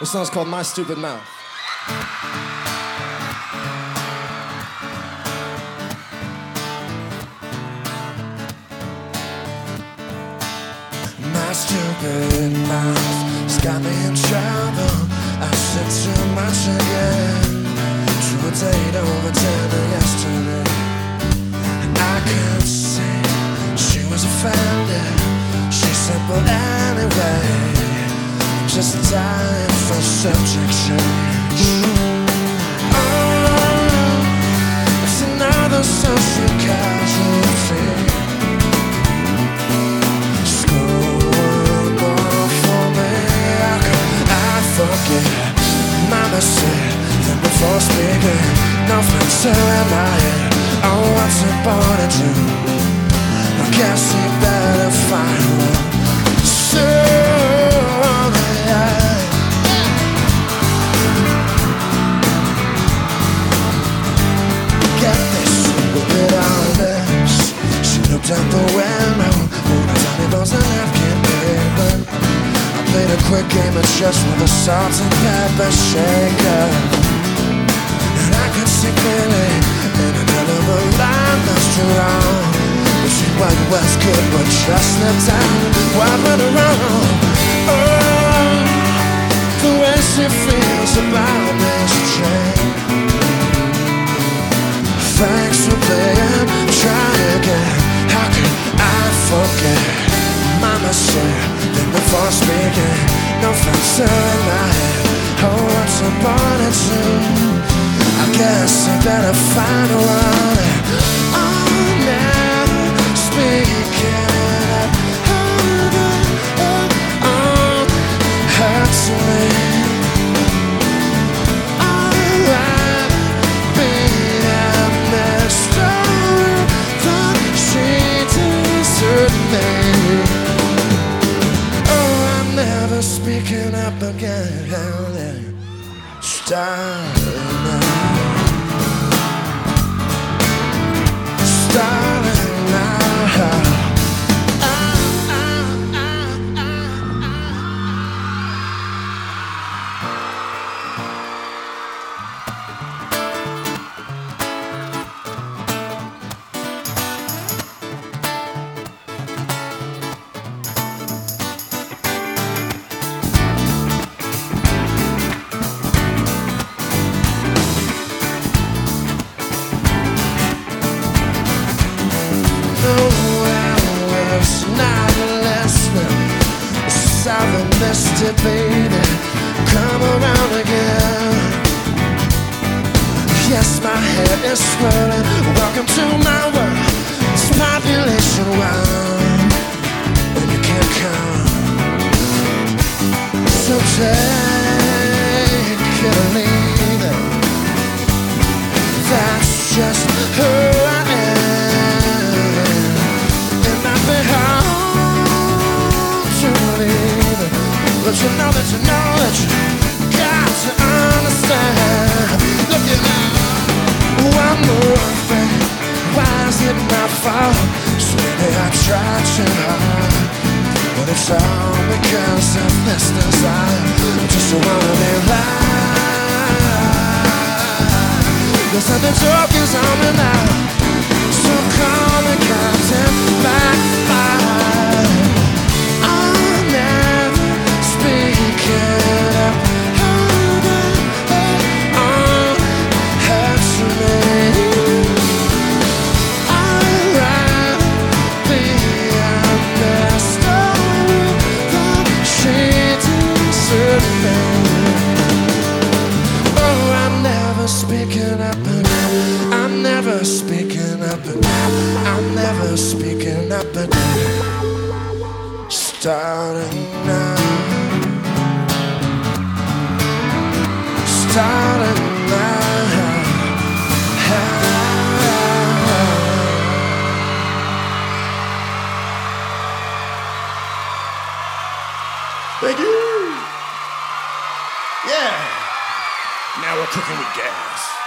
This song's called My Stupid Mouth. My stupid mouth has got me in trouble. I said too much again. To a date over dinner yesterday. And I could see she was offended. She simple anyway. Just dying for subject change. Oh, it's another social casualty. Schoolboy for me, can I forget? Mama said that before speaking, no filter in my head. Oh, what's it born to do? I guess he better find one a game of chess with a salt and pepper shaker. And I could see clearly in a hell of a line that's too long. Wishing what was good would just slip down, wiping around. Oh, the way she feels about this train. Thanks for playing, try again. How can I forget? Mama said that before speaking, no filter in my head. Oh, what's a bonnet to? I guess I better find one. Speaking up again. Starting now. It, baby. Come around again. Yes, my head is swirling. Welcome to my world. It's population one. And you can't come. So take it or leave it. That's just who But you know that you know that you got to understand. Look at one it my fault? Maybe I tried too hard. But it's all because of just wanna be me now. Again. Starting now. Starting now. Thank you. Yeah. Now we're cooking with gas.